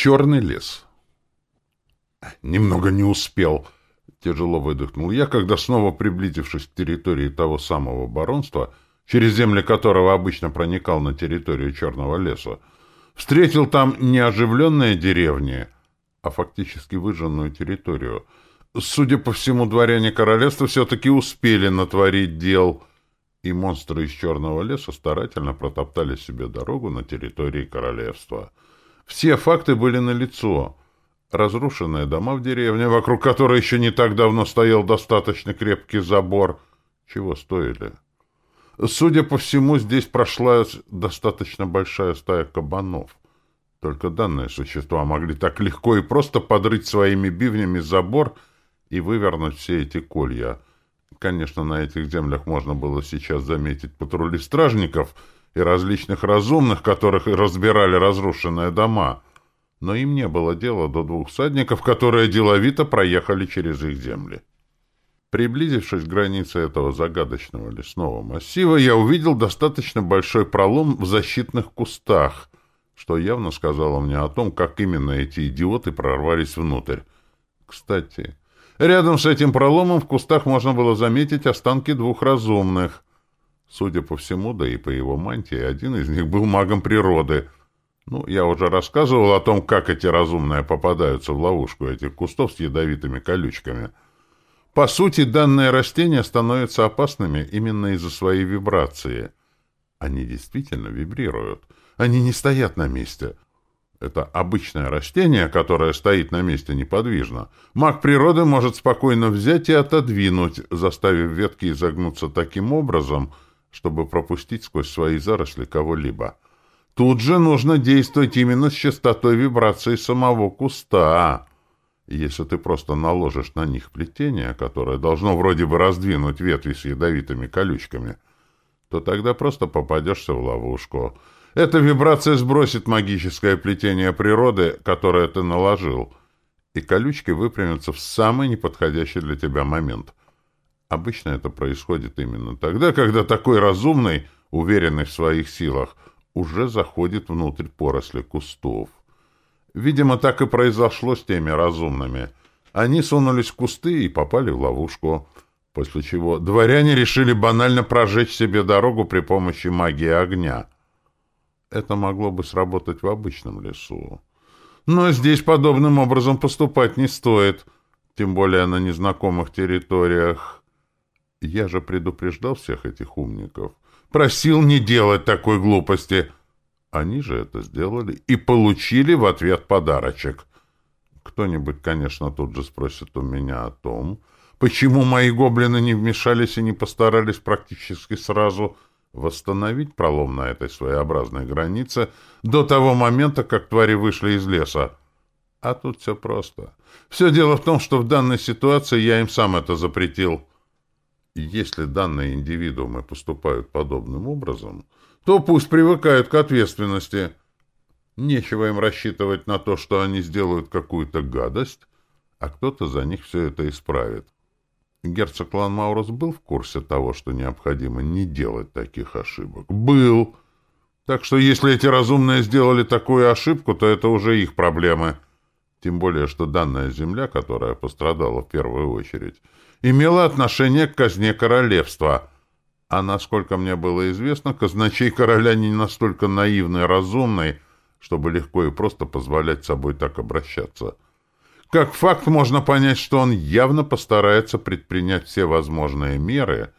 Черный лес. Немного не успел. Тяжело выдохнул я, когда снова приблизившись к территории того самого баронства, через земли которого обычно проникал на территорию Черного леса, встретил там не оживленные деревни, а фактически выжженную территорию. Судя по всему, дворяне королевства все-таки успели натворить дел, и монстры из Черного леса старательно протоптали себе дорогу на территории королевства. Все факты были налицо. Разрушенные дома в деревне, вокруг которой еще не так давно стоял достаточно крепкий забор, чего стоили. Судя по всему, здесь прошла достаточно большая стая кабанов. Только данные существа могли так легко и просто подрыть своими бивнями забор и вывернуть все эти колья. Конечно, на этих землях можно было сейчас заметить патрули стражников и различных разумных, которых разбирали разрушенные дома, но им не было дела до двух всадников, которые деловито проехали через их земли. Приблизившись к границе этого загадочного лесного массива, я увидел достаточно большой пролом в защитных кустах, что явно сказало мне о том, как именно эти идиоты прорвались внутрь. Кстати, рядом с этим проломом в кустах можно было заметить останки двух разумных. Судя по всему, да и по его мантии, один из них был магом природы. Ну, я уже рассказывал о том, как эти разумные попадаются в ловушку этих кустов с ядовитыми колючками — по сути, данные растения становятся опасными именно из-за своей вибрации. Они действительно вибрируют. Они не стоят на месте. Это обычное растение, которое стоит на месте неподвижно. Маг природы может спокойно взять и отодвинуть, заставив ветки изогнуться таким образом, чтобы пропустить сквозь свои заросли кого-либо. Тут же нужно действовать именно с частотой вибрации самого куста. Если ты просто наложишь на них плетение, которое должно вроде бы раздвинуть ветви с ядовитыми колючками, то тогда просто попадешься в ловушку. Эта вибрация сбросит магическое плетение природы, которое ты наложил, и колючки выпрямятся в самый неподходящий для тебя момент. Обычно это происходит именно тогда, когда такой разумный, уверенный в своих силах, уже заходит внутрь поросли кустов. Видимо, так и произошло с теми разумными. Они сунулись в кусты и попали в ловушку, после чего дворяне решили банально прожечь себе дорогу при помощи магии огня. Это могло бы сработать в обычном лесу. Но здесь подобным образом поступать не стоит, тем более на незнакомых территориях. Я же предупреждал всех этих умников. Просил не делать такой глупости — они же это сделали и получили в ответ подарочек. Кто-нибудь, конечно, тут же спросит у меня о том, почему мои гоблины не вмешались и не постарались практически сразу восстановить пролом на этой своеобразной границе до того момента, как твари вышли из леса. А тут все просто. Все дело в том, что в данной ситуации я им сам это запретил. Если данные индивидуумы поступают подобным образом, то пусть привыкают к ответственности. Нечего им рассчитывать на то, что они сделают какую-то гадость, а кто-то за них все это исправит. Герцог Ланмаурус был в курсе того, что необходимо не делать таких ошибок. Был. Так что если эти разумные сделали такую ошибку, то это уже их проблемы. Тем более, что данная земля, которая пострадала в первую очередь, имела отношение к казне королевства — а насколько мне было известно, казначей короля не настолько наивный и разумный, чтобы легко и просто позволять собой так обращаться. Как факт можно понять, что он явно постарается предпринять все возможные меры,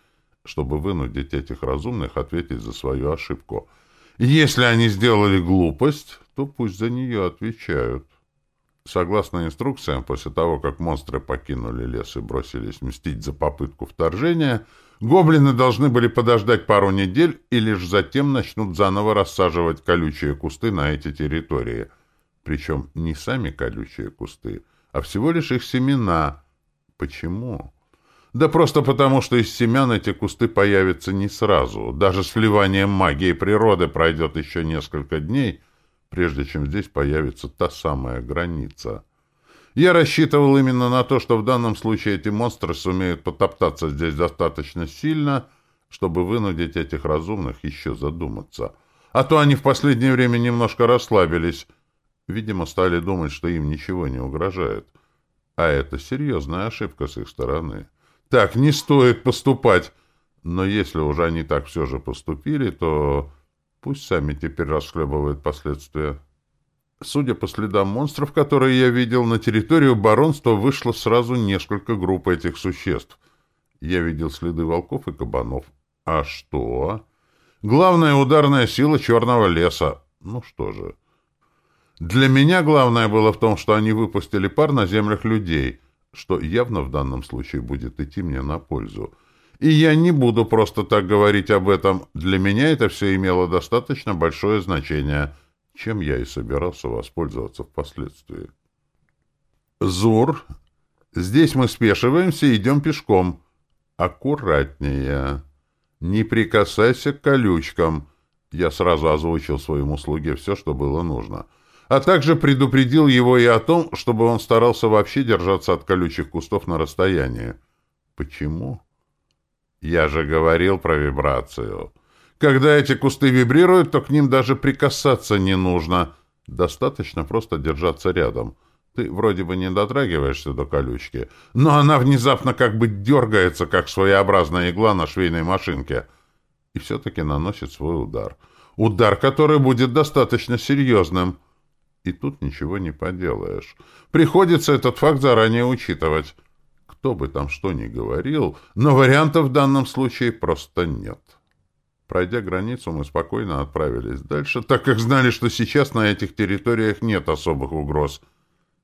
чтобы вынудить этих разумных ответить за свою ошибку. Если они сделали глупость, то пусть за нее отвечают. Согласно инструкциям, после того, как монстры покинули лес и бросились мстить за попытку вторжения, гоблины должны были подождать пару недель и лишь затем начнут заново рассаживать колючие кусты на эти территории. Причем не сами колючие кусты, а всего лишь их семена. Почему? Да просто потому, что из семян эти кусты появятся не сразу. Даже с вливанием магии природы пройдет еще несколько дней — прежде чем здесь появится та самая граница. Я рассчитывал именно на то, что в данном случае эти монстры сумеют потоптаться здесь достаточно сильно, чтобы вынудить этих разумных еще задуматься. А то они в последнее время немножко расслабились. Видимо, стали думать, что им ничего не угрожает. А это серьезная ошибка с их стороны. Так не стоит поступать. Но если уже они так все же поступили, то пусть сами теперь расхлебывают последствия. Судя по следам монстров, которые я видел, на территорию баронства вышло сразу несколько групп этих существ. Я видел следы волков и кабанов. А что? Главная ударная сила черного леса. Ну что же. Для меня главное было в том, что они выпустили пар на землях людей, что явно в данном случае будет идти мне на пользу. И я не буду просто так говорить об этом. Для меня это все имело достаточно большое значение — чем я и собирался воспользоваться впоследствии. «Зур, здесь мы спешиваемся и идем пешком. Аккуратнее. Не прикасайся к колючкам». Я сразу озвучил своему слуге все, что было нужно. А также предупредил его и о том, чтобы он старался вообще держаться от колючих кустов на расстоянии. Почему? Я же говорил про вибрацию. Когда эти кусты вибрируют, то к ним даже прикасаться не нужно. Достаточно просто держаться рядом. Ты вроде бы не дотрагиваешься до колючки, но она внезапно как бы дергается, как своеобразная игла на швейной машинке, и все-таки наносит свой удар. Удар, который будет достаточно серьезным. И тут ничего не поделаешь. Приходится этот факт заранее учитывать. Кто бы там что ни говорил, но вариантов в данном случае просто нет. Пройдя границу, мы спокойно отправились дальше, так как знали, что сейчас на этих территориях нет особых угроз.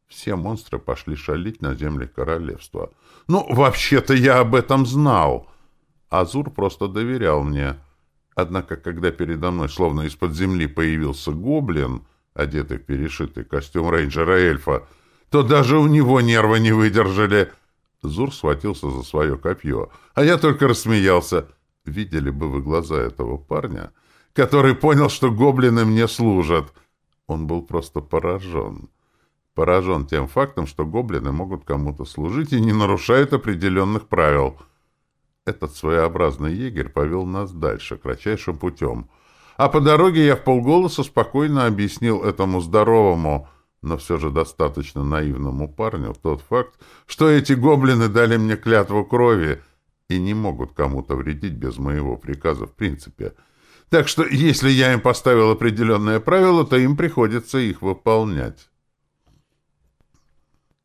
Все монстры пошли шалить на земле королевства. Ну, вообще-то я об этом знал. Азур просто доверял мне. Однако, когда передо мной, словно из-под земли, появился гоблин, одетый в перешитый костюм рейнджера-эльфа, то даже у него нервы не выдержали. Зур схватился за свое копье, а я только рассмеялся — Видели бы вы глаза этого парня, который понял, что гоблины мне служат. Он был просто поражен. Поражен тем фактом, что гоблины могут кому-то служить и не нарушают определенных правил. Этот своеобразный егерь повел нас дальше, кратчайшим путем. А по дороге я в полголоса спокойно объяснил этому здоровому, но все же достаточно наивному парню тот факт, что эти гоблины дали мне клятву крови — и не могут кому-то вредить без моего приказа в принципе. Так что, если я им поставил определенные правила, то им приходится их выполнять.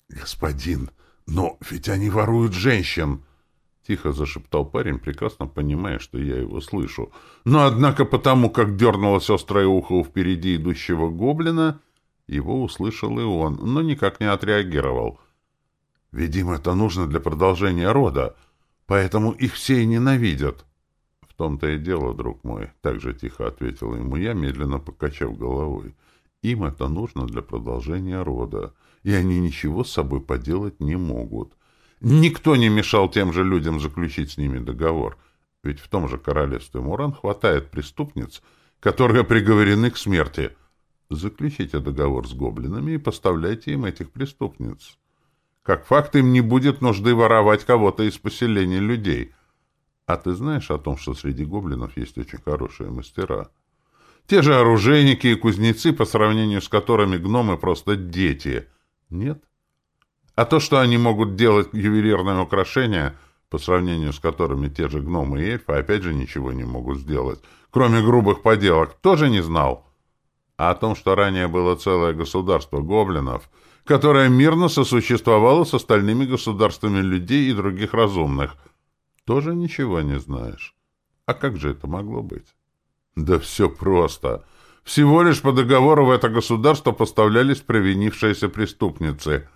«Господин, но ведь они воруют женщин!» Тихо зашептал парень, прекрасно понимая, что я его слышу. Но, однако, потому как дернулось острое ухо у впереди идущего гоблина, его услышал и он, но никак не отреагировал. «Видимо, это нужно для продолжения рода. Поэтому их все и ненавидят. — В том-то и дело, друг мой, — так же тихо ответил ему я, медленно покачав головой. Им это нужно для продолжения рода, и они ничего с собой поделать не могут. Никто не мешал тем же людям заключить с ними договор, ведь в том же королевстве Муран хватает преступниц, которые приговорены к смерти. Заключите договор с гоблинами и поставляйте им этих преступниц. Как факт, им не будет нужды воровать кого-то из поселений людей. А ты знаешь о том, что среди гоблинов есть очень хорошие мастера? Те же оружейники и кузнецы, по сравнению с которыми гномы просто дети. Нет? А то, что они могут делать ювелирные украшения, по сравнению с которыми те же гномы и эльфы, опять же ничего не могут сделать, кроме грубых поделок, тоже не знал. А о том, что ранее было целое государство гоблинов — которая мирно сосуществовала с остальными государствами людей и других разумных. Тоже ничего не знаешь. А как же это могло быть? Да все просто. Всего лишь по договору в это государство поставлялись провинившиеся преступницы,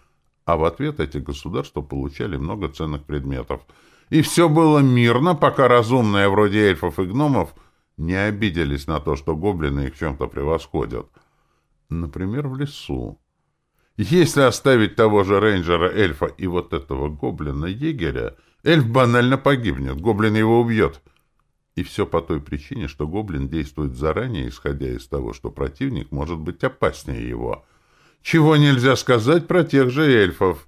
а в ответ эти государства получали много ценных предметов. И все было мирно, пока разумные вроде эльфов и гномов не обиделись на то, что гоблины их чем-то превосходят. Например, в лесу. Если оставить того же рейнджера-эльфа и вот этого гоблина-егеря, эльф банально погибнет, гоблин его убьет. И все по той причине, что гоблин действует заранее, исходя из того, что противник может быть опаснее его. Чего нельзя сказать про тех же эльфов.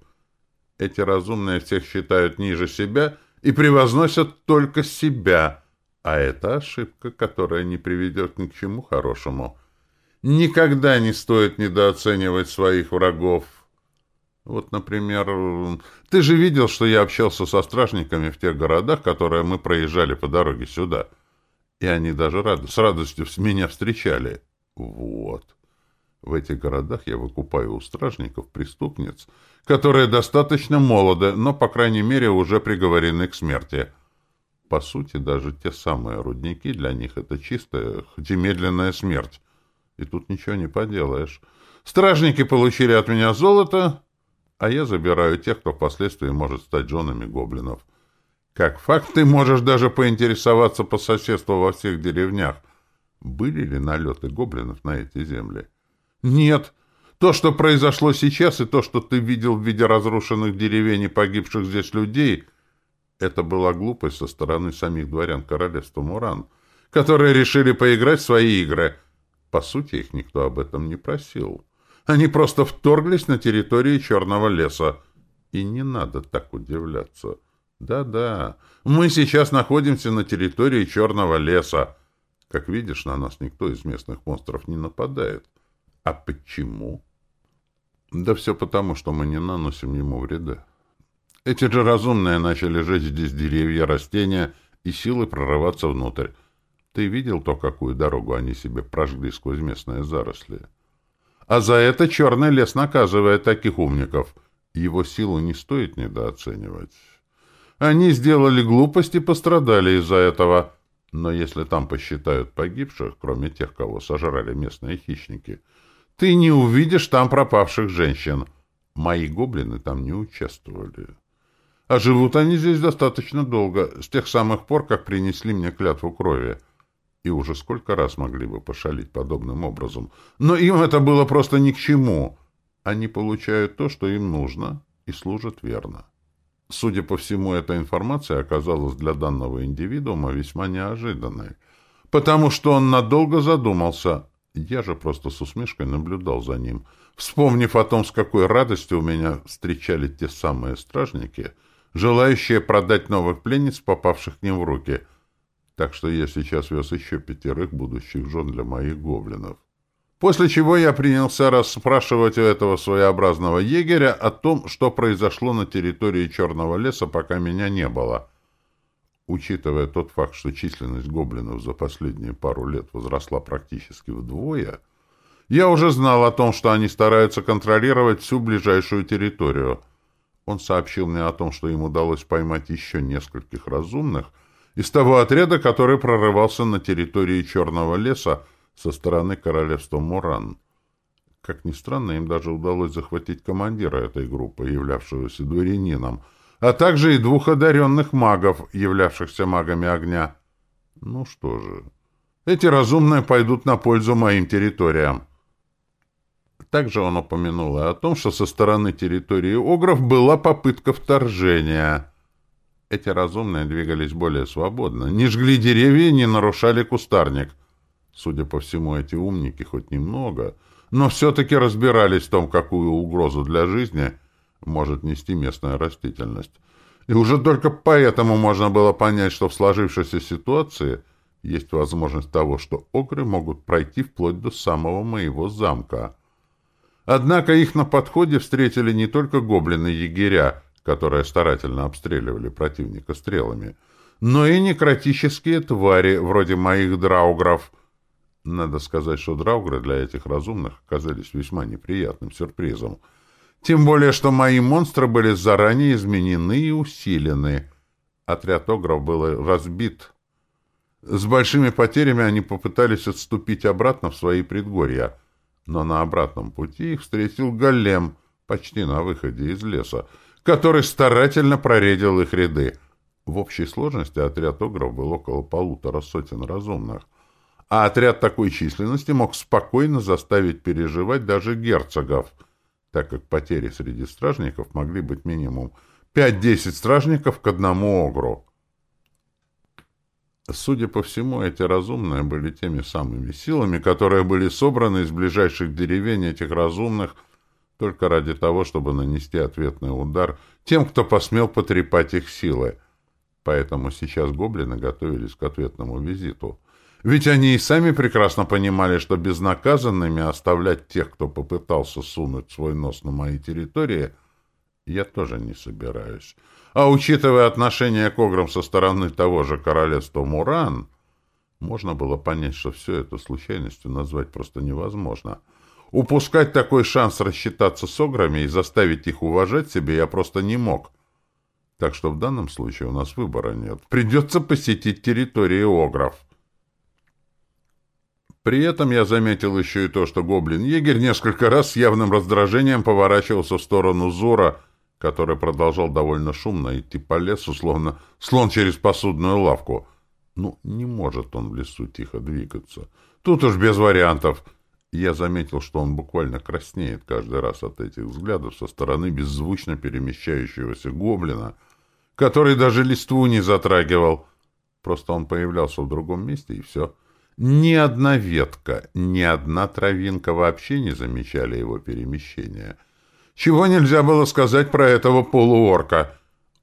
Эти разумные всех считают ниже себя и превозносят только себя, а это ошибка, которая не приведет ни к чему хорошему. Никогда не стоит недооценивать своих врагов. Вот, например, ты же видел, что я общался со стражниками в тех городах, которые мы проезжали по дороге сюда. И они даже рад... с радостью меня встречали. Вот. В этих городах я выкупаю у стражников преступниц, которые достаточно молоды, но, по крайней мере, уже приговорены к смерти. По сути, даже те самые рудники для них — это чистая, хоть и медленная смерть. И тут ничего не поделаешь. Стражники получили от меня золото, а я забираю тех, кто впоследствии может стать женами гоблинов. Как факт, ты можешь даже поинтересоваться по соседству во всех деревнях. Были ли налеты гоблинов на эти земли? Нет. То, что произошло сейчас, и то, что ты видел в виде разрушенных деревень и погибших здесь людей, это была глупость со стороны самих дворян королевства Муран, которые решили поиграть в свои игры. По сути, их никто об этом не просил. Они просто вторглись на территорию Черного леса. И не надо так удивляться. Да-да, мы сейчас находимся на территории Черного леса. Как видишь, на нас никто из местных монстров не нападает. А почему? Да все потому, что мы не наносим ему вреда. Эти же разумные начали жечь здесь деревья, растения и силы прорываться внутрь. Ты видел то, какую дорогу они себе прожгли сквозь местные заросли? А за это черный лес наказывает таких умников. Его силу не стоит недооценивать. Они сделали глупость и пострадали из-за этого. Но если там посчитают погибших, кроме тех, кого сожрали местные хищники, ты не увидишь там пропавших женщин. Мои гоблины там не участвовали. А живут они здесь достаточно долго, с тех самых пор, как принесли мне клятву крови и уже сколько раз могли бы пошалить подобным образом. Но им это было просто ни к чему. Они получают то, что им нужно, и служат верно. Судя по всему, эта информация оказалась для данного индивидуума весьма неожиданной, потому что он надолго задумался. Я же просто с усмешкой наблюдал за ним, вспомнив о том, с какой радостью у меня встречали те самые стражники, желающие продать новых пленниц, попавших к ним в руки — так что я сейчас вез еще пятерых будущих жен для моих гоблинов. После чего я принялся расспрашивать у этого своеобразного егеря о том, что произошло на территории Черного леса, пока меня не было. Учитывая тот факт, что численность гоблинов за последние пару лет возросла практически вдвое, я уже знал о том, что они стараются контролировать всю ближайшую территорию. Он сообщил мне о том, что им удалось поймать еще нескольких разумных — из того отряда, который прорывался на территории Черного леса со стороны королевства Муран. Как ни странно, им даже удалось захватить командира этой группы, являвшегося дворянином, а также и двух одаренных магов, являвшихся магами огня. Ну что же, эти разумные пойдут на пользу моим территориям. Также он упомянул и о том, что со стороны территории Огров была попытка вторжения — эти разумные двигались более свободно, не жгли деревья не нарушали кустарник. Судя по всему, эти умники хоть немного, но все-таки разбирались в том, какую угрозу для жизни может нести местная растительность. И уже только поэтому можно было понять, что в сложившейся ситуации есть возможность того, что огры могут пройти вплоть до самого моего замка. Однако их на подходе встретили не только гоблины-егеря, которые старательно обстреливали противника стрелами, но и некротические твари, вроде моих драугров. Надо сказать, что драугры для этих разумных оказались весьма неприятным сюрпризом. Тем более, что мои монстры были заранее изменены и усилены. Отряд огров был разбит. С большими потерями они попытались отступить обратно в свои предгорья, но на обратном пути их встретил голем, почти на выходе из леса, который старательно проредил их ряды. В общей сложности отряд огров был около полутора сотен разумных, а отряд такой численности мог спокойно заставить переживать даже герцогов, так как потери среди стражников могли быть минимум 5-10 стражников к одному огру. Судя по всему, эти разумные были теми самыми силами, которые были собраны из ближайших деревень этих разумных только ради того, чтобы нанести ответный удар тем, кто посмел потрепать их силы. Поэтому сейчас гоблины готовились к ответному визиту. Ведь они и сами прекрасно понимали, что безнаказанными оставлять тех, кто попытался сунуть свой нос на мои территории, я тоже не собираюсь. А учитывая отношение к ограм со стороны того же королевства Муран, можно было понять, что все это случайностью назвать просто невозможно. Упускать такой шанс рассчитаться с ограми и заставить их уважать себя я просто не мог. Так что в данном случае у нас выбора нет. Придется посетить территории огров. При этом я заметил еще и то, что гоблин-егерь несколько раз с явным раздражением поворачивался в сторону Зура, который продолжал довольно шумно идти по лесу, словно слон через посудную лавку. Ну, не может он в лесу тихо двигаться. Тут уж без вариантов. Я заметил, что он буквально краснеет каждый раз от этих взглядов со стороны беззвучно перемещающегося гоблина, который даже листву не затрагивал. Просто он появлялся в другом месте, и все — ни одна ветка, ни одна травинка вообще не замечали его перемещения. Чего нельзя было сказать про этого полуорка?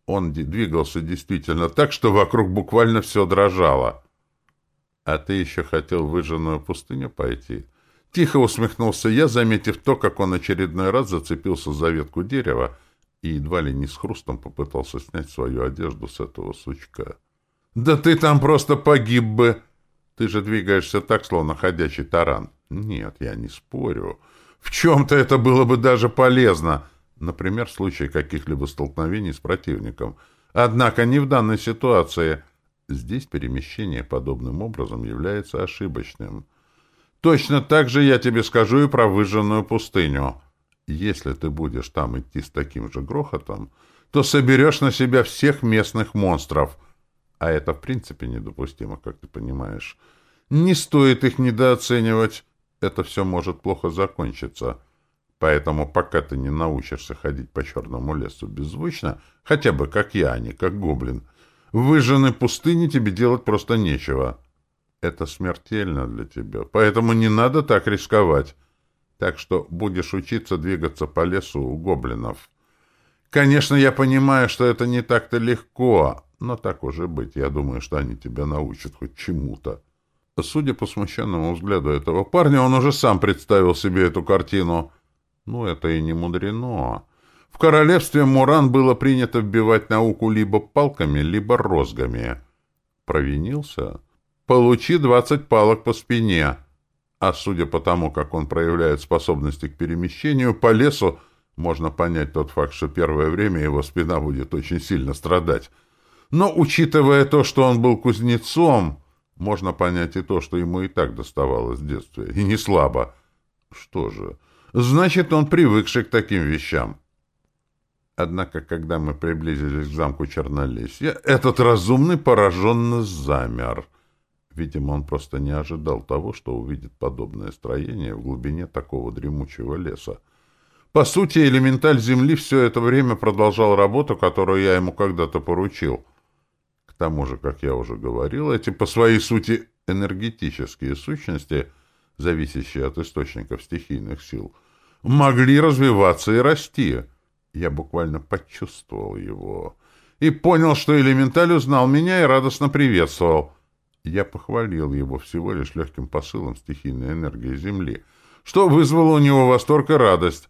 Он двигался действительно так, что вокруг буквально все дрожало. «А ты еще хотел в выжженную пустыню пойти?» Тихо усмехнулся я, заметив то, как он очередной раз зацепился за ветку дерева и едва ли не с хрустом попытался снять свою одежду с этого сучка. «Да ты там просто погиб бы!» Ты же двигаешься так, словно ходячий таран. Нет, я не спорю. В чем-то это было бы даже полезно. Например, в случае каких-либо столкновений с противником. Однако не в данной ситуации. Здесь перемещение подобным образом является ошибочным. Точно так же я тебе скажу и про выжженную пустыню. Если ты будешь там идти с таким же грохотом, то соберешь на себя всех местных монстров — а это в принципе недопустимо, как ты понимаешь. Не стоит их недооценивать. Это все может плохо закончиться. Поэтому пока ты не научишься ходить по черному лесу беззвучно, хотя бы как я, а не как гоблин, в выжженной пустыне тебе делать просто нечего. Это смертельно для тебя, поэтому не надо так рисковать. Так что будешь учиться двигаться по лесу у гоблинов. Конечно, я понимаю, что это не так-то легко, но так уже быть, я думаю, что они тебя научат хоть чему-то. Судя по смущенному взгляду этого парня, он уже сам представил себе эту картину. Ну, это и не мудрено. В королевстве Муран было принято вбивать науку либо палками, либо розгами. Провинился? Получи двадцать палок по спине. А судя по тому, как он проявляет способности к перемещению по лесу, можно понять тот факт, что первое время его спина будет очень сильно страдать. Но, учитывая то, что он был кузнецом, можно понять и то, что ему и так доставалось в детстве, и не слабо. Что же, значит, он привыкший к таким вещам. Однако, когда мы приблизились к замку Чернолесья, этот разумный пораженно замер. Видимо, он просто не ожидал того, что увидит подобное строение в глубине такого дремучего леса. По сути, элементаль Земли все это время продолжал работу, которую я ему когда-то поручил — к тому же, как я уже говорил, эти по своей сути энергетические сущности, зависящие от источников стихийных сил, могли развиваться и расти. Я буквально почувствовал его и понял, что элементаль узнал меня и радостно приветствовал. Я похвалил его всего лишь легким посылом стихийной энергии Земли, что вызвало у него восторг и радость.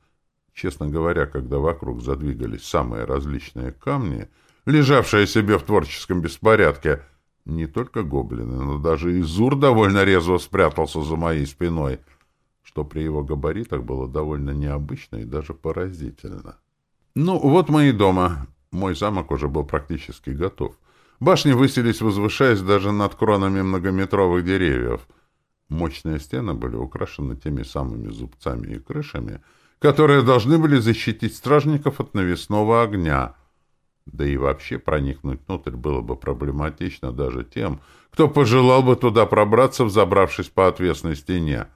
Честно говоря, когда вокруг задвигались самые различные камни — лежавшая себе в творческом беспорядке. Не только гоблины, но даже и Зур довольно резво спрятался за моей спиной, что при его габаритах было довольно необычно и даже поразительно. Ну, вот мы и дома. Мой замок уже был практически готов. Башни высились, возвышаясь даже над кронами многометровых деревьев. Мощные стены были украшены теми самыми зубцами и крышами, которые должны были защитить стражников от навесного огня — да и вообще проникнуть внутрь было бы проблематично даже тем, кто пожелал бы туда пробраться, взобравшись по отвесной стене.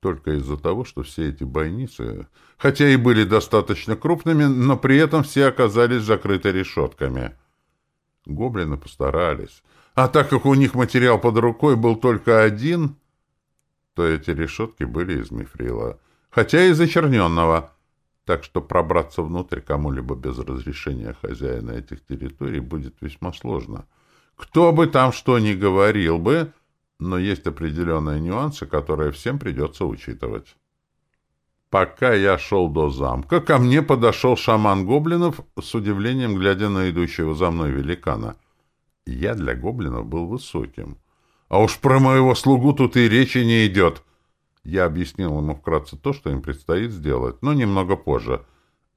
Только из-за того, что все эти бойницы, хотя и были достаточно крупными, но при этом все оказались закрыты решетками. Гоблины постарались. А так как у них материал под рукой был только один, то эти решетки были из мифрила, хотя и зачерненного — так что пробраться внутрь кому-либо без разрешения хозяина этих территорий будет весьма сложно. Кто бы там что ни говорил бы, Но есть определенные нюансы, которые всем придется учитывать. Пока я шел до замка, ко мне подошел шаман гоблинов, с удивлением глядя на идущего за мной великана. Я для гоблинов был высоким. А уж про моего слугу тут и речи не идет. Я объяснил ему вкратце то, что им предстоит сделать, но немного позже.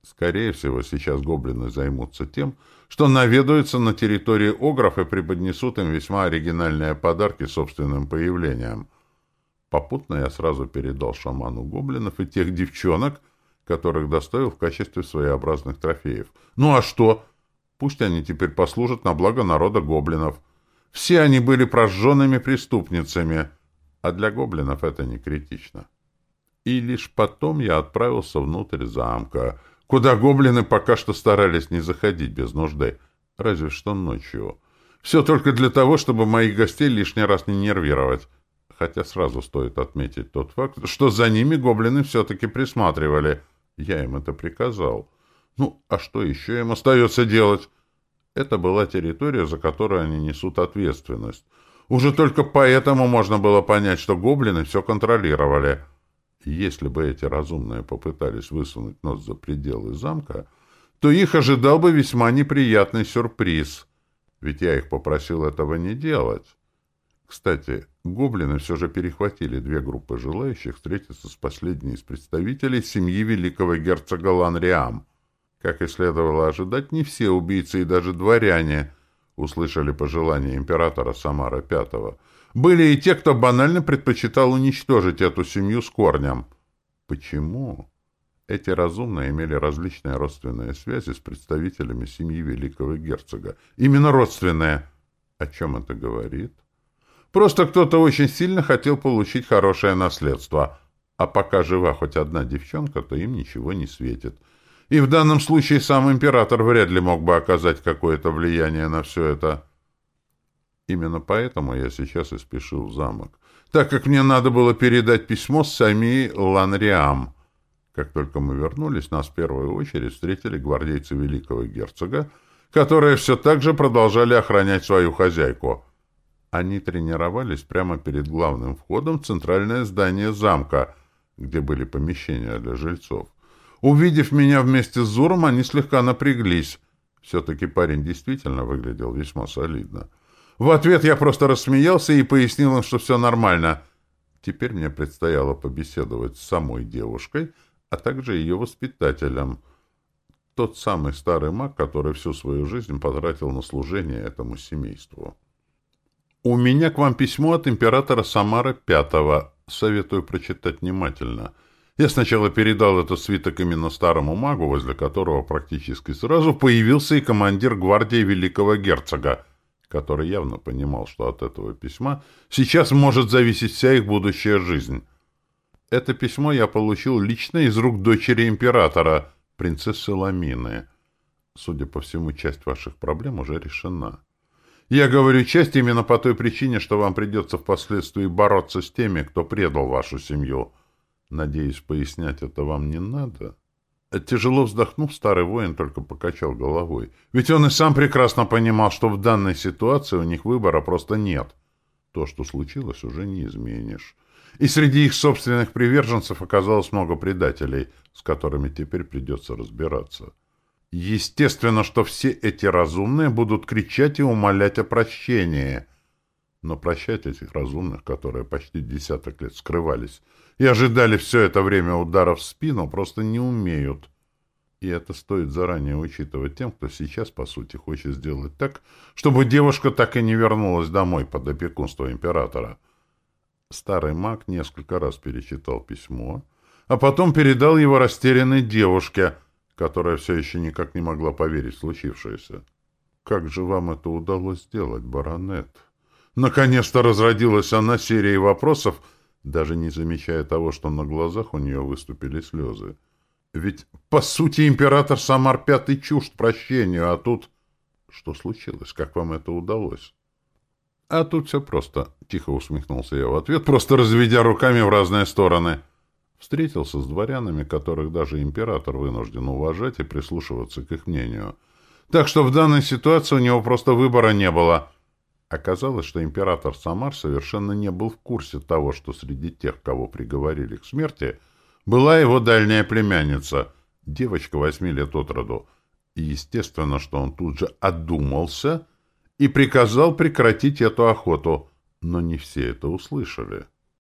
Скорее всего, сейчас гоблины займутся тем, что наведаются на территории огров и преподнесут им весьма оригинальные подарки собственным появлением — Попутно я сразу передал шаману гоблинов и тех девчонок, которых доставил в качестве своеобразных трофеев. Ну а что? Пусть они теперь послужат на благо народа гоблинов. Все они были прожженными преступницами, а для гоблинов это не критично. И лишь потом я отправился внутрь замка, куда гоблины пока что старались не заходить без нужды, разве что ночью. Все только для того, чтобы моих гостей лишний раз не нервировать хотя сразу стоит отметить тот факт, что за ними гоблины все-таки присматривали. Я им это приказал. Ну, а что еще им остается делать? Это была территория, за которую они несут ответственность. Уже только поэтому можно было понять, что гоблины все контролировали. Если бы эти разумные попытались высунуть нос за пределы замка, то их ожидал бы весьма неприятный сюрприз. Ведь я их попросил этого не делать. Кстати, гоблины все же перехватили две группы желающих встретиться с последней из представителей семьи великого герцога Ланриам. Как и следовало ожидать, не все убийцы и даже дворяне услышали пожелания императора Самара V. Были и те, кто банально предпочитал уничтожить эту семью с корнем. Почему? Эти разумные имели различные родственные связи с представителями семьи великого герцога. Именно родственные. О чем это говорит? — Просто кто-то очень сильно хотел получить хорошее наследство. А пока жива хоть одна девчонка, то им ничего не светит. И в данном случае сам император вряд ли мог бы оказать какое-то влияние на все это. Именно поэтому я сейчас и спешил в замок, так как мне надо было передать письмо Сами Ланриам. Как только мы вернулись, нас в первую очередь встретили гвардейцы великого герцога, которые все так же продолжали охранять свою хозяйку — они тренировались прямо перед главным входом в центральное здание замка, где были помещения для жильцов. Увидев меня вместе с Зуром, они слегка напряглись. Все-таки парень действительно выглядел весьма солидно. В ответ я просто рассмеялся и пояснил им, что все нормально. Теперь мне предстояло побеседовать с самой девушкой, а также ее воспитателем. Тот самый старый маг, который всю свою жизнь потратил на служение этому семейству. «У меня к вам письмо от императора Самара Пятого. Советую прочитать внимательно. Я сначала передал этот свиток именно старому магу, возле которого практически сразу появился и командир гвардии великого герцога, который явно понимал, что от этого письма сейчас может зависеть вся их будущая жизнь. Это письмо я получил лично из рук дочери императора, принцессы Ламины. Судя по всему, часть ваших проблем уже решена. Я говорю честь именно по той причине, что вам придется впоследствии бороться с теми, кто предал вашу семью. Надеюсь, пояснять это вам не надо. Тяжело вздохнув, старый воин только покачал головой. Ведь он и сам прекрасно понимал, что в данной ситуации у них выбора просто нет. То, что случилось, уже не изменишь. И среди их собственных приверженцев оказалось много предателей, с которыми теперь придется разбираться. Естественно, что все эти разумные будут кричать и умолять о прощении. Но прощать этих разумных, которые почти десяток лет скрывались и ожидали все это время ударов в спину, просто не умеют. И это стоит заранее учитывать тем, кто сейчас, по сути, хочет сделать так, чтобы девушка так и не вернулась домой под опекунство императора. Старый маг несколько раз перечитал письмо, а потом передал его растерянной девушке — которая все еще никак не могла поверить в случившееся. «Как же вам это удалось сделать, баронет?» Наконец-то разродилась она серией вопросов, даже не замечая того, что на глазах у нее выступили слезы. «Ведь, по сути, император Самар Пятый чужд прощению, а тут...» «Что случилось? Как вам это удалось?» «А тут все просто», — тихо усмехнулся я в ответ, просто разведя руками в разные стороны. Встретился с дворянами, которых даже император вынужден уважать и прислушиваться к их мнению. Так что в данной ситуации у него просто выбора не было. Оказалось, что император Самар совершенно не был в курсе того, что среди тех, кого приговорили к смерти, была его дальняя племянница, девочка восьми лет от роду. И естественно, что он тут же одумался и приказал прекратить эту охоту, но не все это услышали.